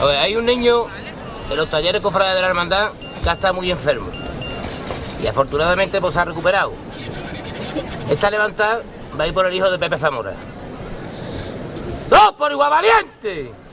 A ver, hay un niño en los talleres cofrades de la hermandad que está muy enfermo. Y afortunadamente pues se ha recuperado. Esta levantada va a ir por el hijo de Pepe Zamora. ¡Dos por igual valiente!